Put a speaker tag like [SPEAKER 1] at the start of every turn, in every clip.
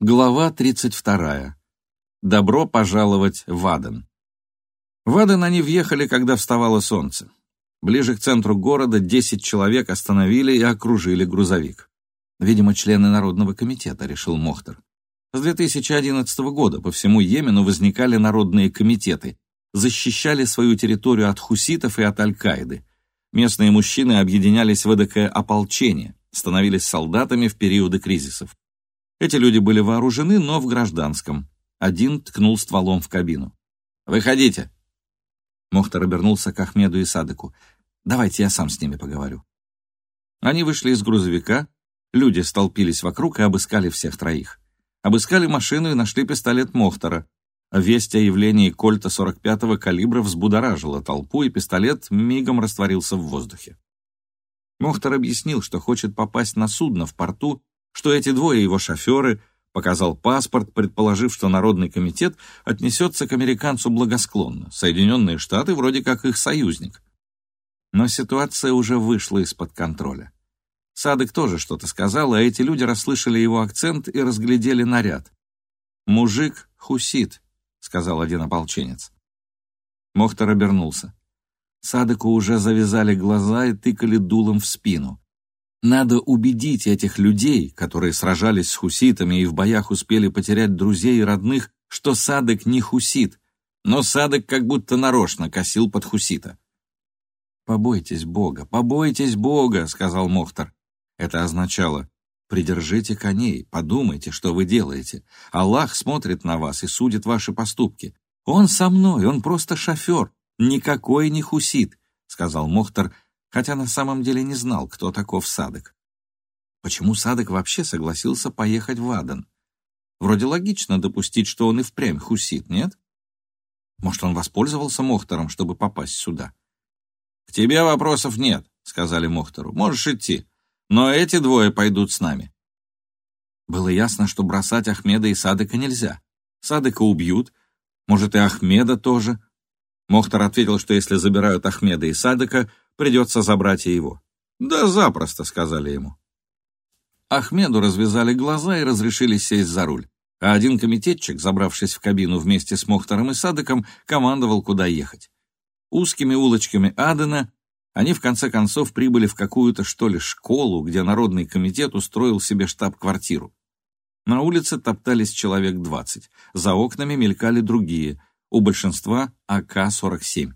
[SPEAKER 1] Глава 32. Добро пожаловать в Аден. В Аден они въехали, когда вставало солнце. Ближе к центру города 10 человек остановили и окружили грузовик. Видимо, члены Народного комитета, решил Мохтер. С 2011 года по всему Йемену возникали народные комитеты, защищали свою территорию от хуситов и от Аль-Каиды. Местные мужчины объединялись в эдакое ополчение, становились солдатами в периоды кризисов. Эти люди были вооружены, но в гражданском. Один ткнул стволом в кабину. «Выходите!» Мохтар обернулся к Ахмеду и Садыку. «Давайте я сам с ними поговорю». Они вышли из грузовика, люди столпились вокруг и обыскали всех троих. Обыскали машину и нашли пистолет Мохтара. Весть о явлении кольта 45-го калибра взбудоражила толпу, и пистолет мигом растворился в воздухе. Мохтар объяснил, что хочет попасть на судно в порту что эти двое его шоферы, показал паспорт, предположив, что Народный комитет отнесется к американцу благосклонно. Соединенные Штаты вроде как их союзник. Но ситуация уже вышла из-под контроля. Садык тоже что-то сказал, а эти люди расслышали его акцент и разглядели наряд. «Мужик хусит», — сказал один ополченец. Мохтар обернулся. Садыку уже завязали глаза и тыкали дулом в спину. Надо убедить этих людей, которые сражались с хуситами и в боях успели потерять друзей и родных, что Садык не хусит, но Садык как будто нарочно косил под хусита. «Побойтесь Бога, побойтесь Бога», — сказал Мохтар. Это означало «Придержите коней, подумайте, что вы делаете. Аллах смотрит на вас и судит ваши поступки. Он со мной, он просто шофер, никакой не хусит», — сказал Мохтар, — хотя на самом деле не знал, кто таков Садык. Почему Садык вообще согласился поехать в Аден? Вроде логично допустить, что он и впрямь хусит, нет? Может, он воспользовался Мохтором, чтобы попасть сюда? «К тебе вопросов нет», — сказали Мохтору. «Можешь идти. Но эти двое пойдут с нами». Было ясно, что бросать Ахмеда и Садыка нельзя. Садыка убьют, может, и Ахмеда тоже. Мохтар ответил, что если забирают Ахмеда и Садыка, Придется забрать и его». «Да запросто», — сказали ему. Ахмеду развязали глаза и разрешили сесть за руль, а один комитетчик, забравшись в кабину вместе с Мохтором и Садыком, командовал, куда ехать. Узкими улочками Адена они в конце концов прибыли в какую-то, что ли, школу, где Народный комитет устроил себе штаб-квартиру. На улице топтались человек двадцать, за окнами мелькали другие, у большинства АК-47.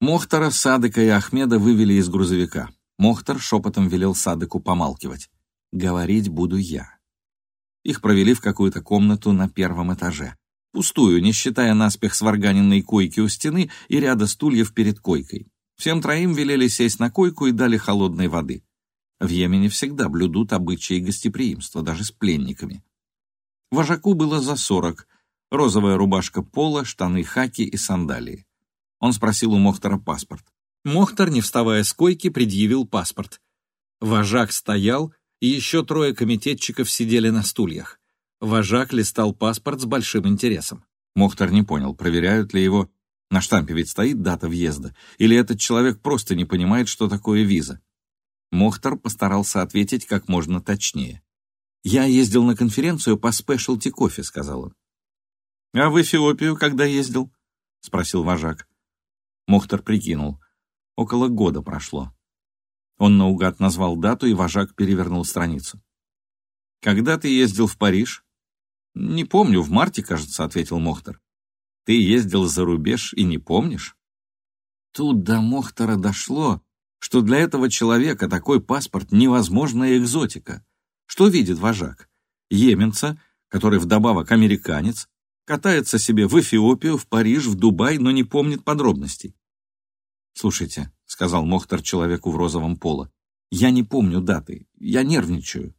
[SPEAKER 1] Мохтара, Садыка и Ахмеда вывели из грузовика. Мохтар шепотом велел Садыку помалкивать. «Говорить буду я». Их провели в какую-то комнату на первом этаже. Пустую, не считая наспех сварганенной койки у стены и ряда стульев перед койкой. Всем троим велели сесть на койку и дали холодной воды. В Йемене всегда блюдут обычаи гостеприимства, даже с пленниками. Вожаку было за сорок. Розовая рубашка пола, штаны хаки и сандалии. Он спросил у Мохтара паспорт. Мохтар, не вставая с койки, предъявил паспорт. Вожак стоял, и еще трое комитетчиков сидели на стульях. Вожак листал паспорт с большим интересом. Мохтар не понял, проверяют ли его. На штампе ведь стоит дата въезда. Или этот человек просто не понимает, что такое виза. Мохтар постарался ответить как можно точнее. «Я ездил на конференцию по спешлти кофе», — сказал он. «А в Эфиопию когда ездил?» — спросил вожак. Мохтар прикинул. Около года прошло. Он наугад назвал дату, и вожак перевернул страницу. «Когда ты ездил в Париж?» «Не помню, в марте, кажется», — ответил Мохтар. «Ты ездил за рубеж и не помнишь?» Тут до Мохтара дошло, что для этого человека такой паспорт — невозможная экзотика. Что видит вожак? Йеменца, который вдобавок американец, катается себе в Эфиопию, в Париж, в Дубай, но не помнит подробностей. «Слушайте», — сказал Мохтар человеку в розовом поло, «я не помню даты, я нервничаю».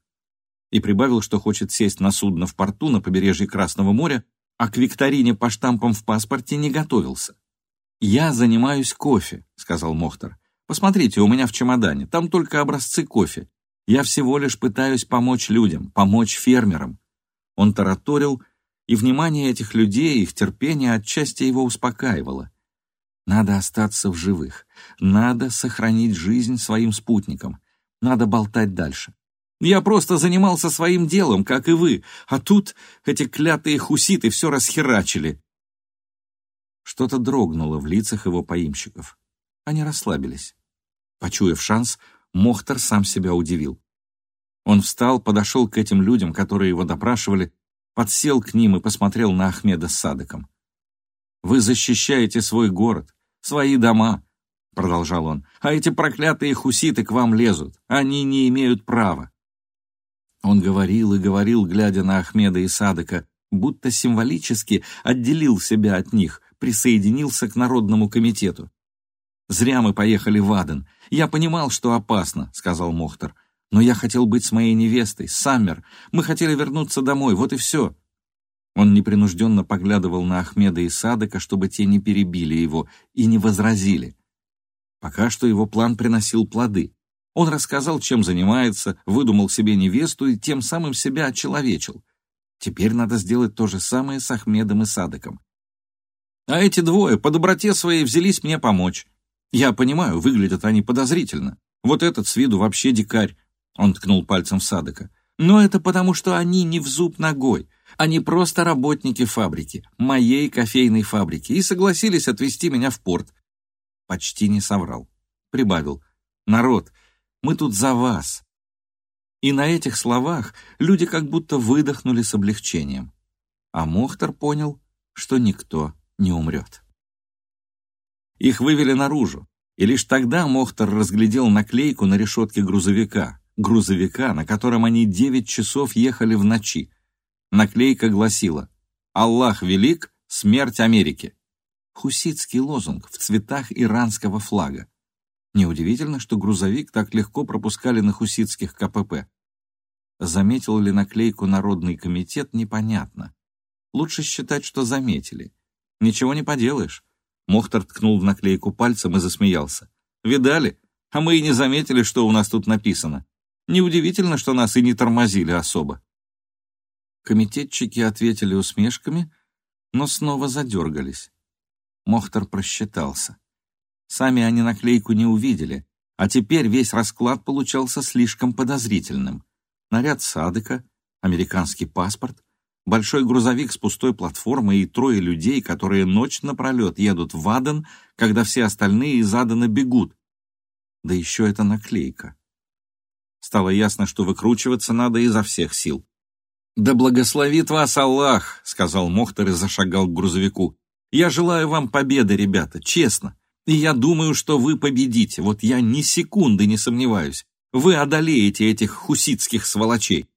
[SPEAKER 1] И прибавил, что хочет сесть на судно в порту на побережье Красного моря, а к викторине по штампам в паспорте не готовился. «Я занимаюсь кофе», — сказал Мохтар. «Посмотрите, у меня в чемодане, там только образцы кофе. Я всего лишь пытаюсь помочь людям, помочь фермерам». Он тараторил, и внимание этих людей, их терпение отчасти его успокаивало. Надо остаться в живых. Надо сохранить жизнь своим спутникам. Надо болтать дальше. Я просто занимался своим делом, как и вы, а тут эти клятые хуситы все расхерачили». Что-то дрогнуло в лицах его поимщиков. Они расслабились. Почуяв шанс, Мохтар сам себя удивил. Он встал, подошел к этим людям, которые его допрашивали, подсел к ним и посмотрел на Ахмеда с Садыком. «Вы защищаете свой город, свои дома», — продолжал он, «а эти проклятые хуситы к вам лезут, они не имеют права». Он говорил и говорил, глядя на Ахмеда и Садыка, будто символически отделил себя от них, присоединился к Народному комитету. «Зря мы поехали в Аден. Я понимал, что опасно», — сказал Мохтар. Но я хотел быть с моей невестой, Саммер. Мы хотели вернуться домой, вот и все». Он непринужденно поглядывал на Ахмеда и Садыка, чтобы те не перебили его и не возразили. Пока что его план приносил плоды. Он рассказал, чем занимается, выдумал себе невесту и тем самым себя очеловечил. Теперь надо сделать то же самое с Ахмедом и Садыком. А эти двое по доброте своей взялись мне помочь. Я понимаю, выглядят они подозрительно. Вот этот с виду вообще дикарь, он ткнул пальцем в Садыка. «Но это потому, что они не в зуб ногой. Они просто работники фабрики, моей кофейной фабрики, и согласились отвезти меня в порт». Почти не соврал. Прибавил. «Народ, мы тут за вас». И на этих словах люди как будто выдохнули с облегчением. А Мохтар понял, что никто не умрет. Их вывели наружу, и лишь тогда Мохтар разглядел наклейку на решетке грузовика, грузовика, на котором они девять часов ехали в ночи. Наклейка гласила «Аллах велик, смерть Америке». Хуситский лозунг в цветах иранского флага. Неудивительно, что грузовик так легко пропускали на хуситских КПП. Заметил ли наклейку Народный комитет, непонятно. Лучше считать, что заметили. Ничего не поделаешь. Мохтар ткнул в наклейку пальцем и засмеялся. «Видали? А мы и не заметили, что у нас тут написано. Неудивительно, что нас и не тормозили особо. Комитетчики ответили усмешками, но снова задергались. Мохтар просчитался. Сами они наклейку не увидели, а теперь весь расклад получался слишком подозрительным. Наряд Садыка, американский паспорт, большой грузовик с пустой платформой и трое людей, которые ночь напролет едут в Аден, когда все остальные из Адена бегут. Да еще эта наклейка. Стало ясно, что выкручиваться надо изо всех сил. «Да благословит вас Аллах!» — сказал Мохтар и зашагал к грузовику. «Я желаю вам победы, ребята, честно. И я думаю, что вы победите. Вот я ни секунды не сомневаюсь. Вы одолеете этих хуситских сволочей».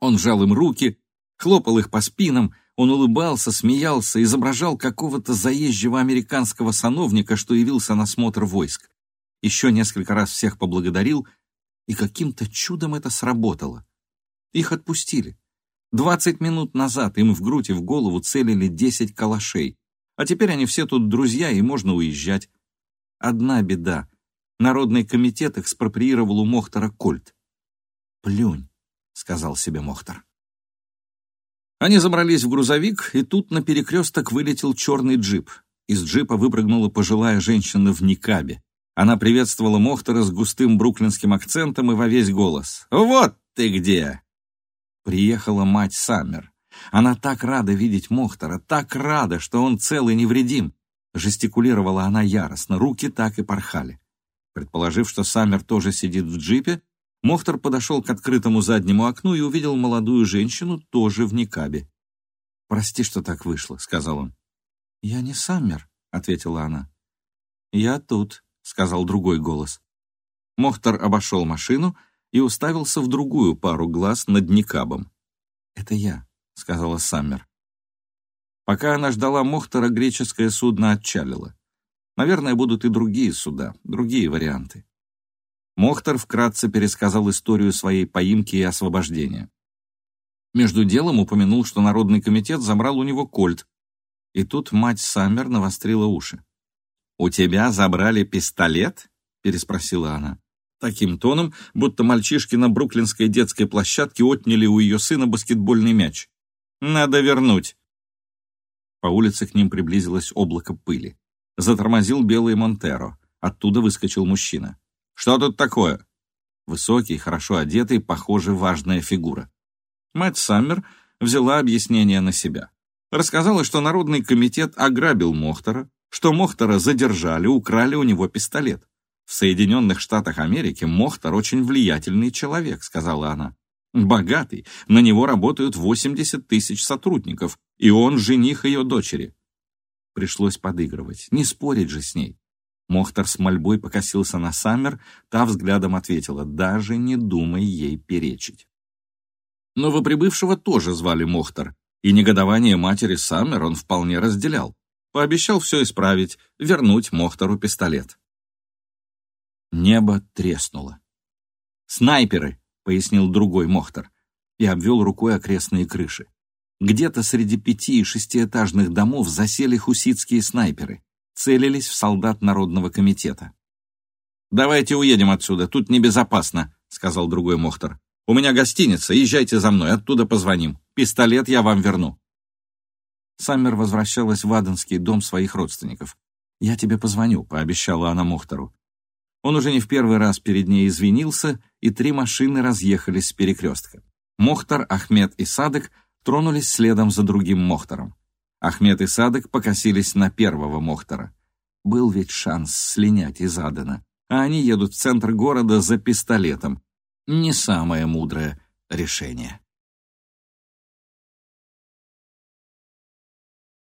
[SPEAKER 1] Он жал им руки, хлопал их по спинам, он улыбался, смеялся, изображал какого-то заезжего американского сановника, что явился на смотр войск. Еще несколько раз всех поблагодарил — и каким-то чудом это сработало. Их отпустили. Двадцать минут назад им в грудь и в голову целили десять калашей, а теперь они все тут друзья, и можно уезжать. Одна беда. Народный комитет экспроприировал у Мохтара кольт. «Плюнь», — сказал себе Мохтар. Они забрались в грузовик, и тут на перекресток вылетел черный джип. Из джипа выпрыгнула пожилая женщина в никабе. Она приветствовала Мохтера с густым бруклинским акцентом и во весь голос. «Вот ты где!» Приехала мать Саммер. Она так рада видеть Мохтера, так рада, что он цел и невредим. Жестикулировала она яростно, руки так и порхали. Предположив, что Саммер тоже сидит в джипе, Мохтер подошел к открытому заднему окну и увидел молодую женщину тоже в никабе. «Прости, что так вышло», — сказал он. «Я не Саммер», — ответила она. «Я тут», — сказал другой голос. Мохтар обошел машину и уставился в другую пару глаз над Никабом. «Это я», — сказала Саммер. Пока она ждала Мохтара, греческое судно отчалило. Наверное, будут и другие суда, другие варианты. Мохтар вкратце пересказал историю своей поимки и освобождения. Между делом упомянул, что Народный комитет забрал у него кольт, и тут мать Саммер навострила уши. «У тебя забрали пистолет?» — переспросила она. Таким тоном, будто мальчишки на бруклинской детской площадке отняли у ее сына баскетбольный мяч. «Надо вернуть!» По улице к ним приблизилось облако пыли. Затормозил белый Монтеро. Оттуда выскочил мужчина. «Что тут такое?» Высокий, хорошо одетый, похоже, важная фигура. Мать Саммер взяла объяснение на себя. Рассказала, что Народный комитет ограбил Мохтера, что Мохтера задержали, украли у него пистолет. «В Соединенных Штатах Америки Мохтер очень влиятельный человек», — сказала она. «Богатый, на него работают 80 тысяч сотрудников, и он жених ее дочери». Пришлось подыгрывать, не спорить же с ней. Мохтар с мольбой покосился на Саммер, та взглядом ответила, даже не думай ей перечить. Новоприбывшего тоже звали Мохтар, и негодование матери Саммер он вполне разделял. Пообещал все исправить, вернуть Мохтару пистолет. Небо треснуло. «Снайперы!» — пояснил другой Мохтар и обвел рукой окрестные крыши. Где-то среди пяти- и шестиэтажных домов засели хуситские снайперы целились в солдат Народного комитета. «Давайте уедем отсюда, тут небезопасно», — сказал другой Мохтар. «У меня гостиница, езжайте за мной, оттуда позвоним. Пистолет я вам верну». Саммер возвращалась в Аденский дом своих родственников. «Я тебе позвоню», — пообещала она Мохтору. Он уже не в первый раз перед ней извинился, и три машины разъехались с перекрестка. Мохтар, Ахмед и Садык тронулись следом за другим Мохтором. Ахмед и Садык покосились на первого Мохтара. Был ведь шанс слинять из Адена, а они едут в центр города за пистолетом. Не самое мудрое решение.